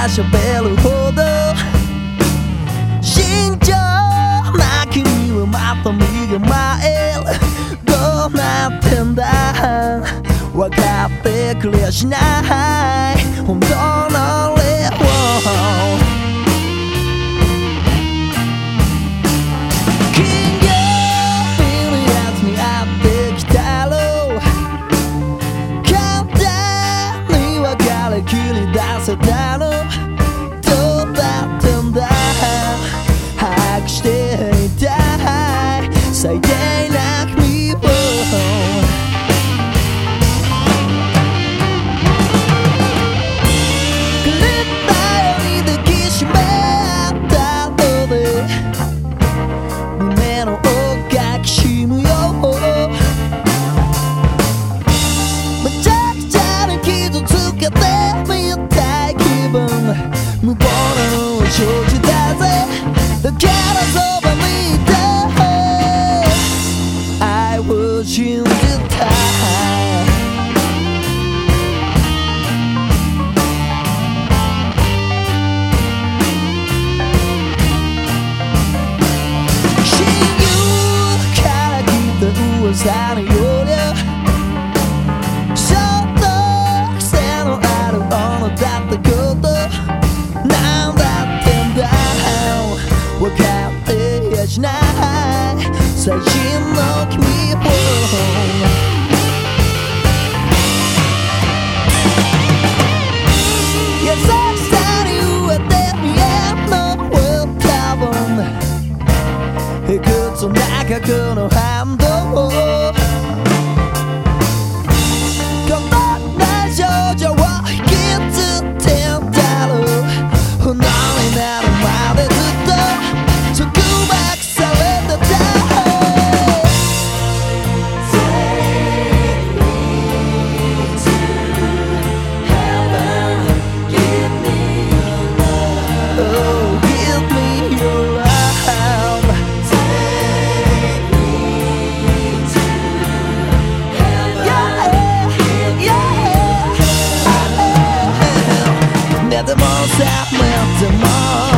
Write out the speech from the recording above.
は喋るほど慎重な君はまた右前どうなってんだ分かってくれやしない本当の礼を金曜たい最低な君を狂ったように抱きしめた後で胸の奥がきしむよめちゃくちゃに傷つけてみたい気分無謀なのは承知だぜだからを信じたい親友から聞いた噂のようにない最新の君を優しさに飢えて見えんのハンド the most that of the most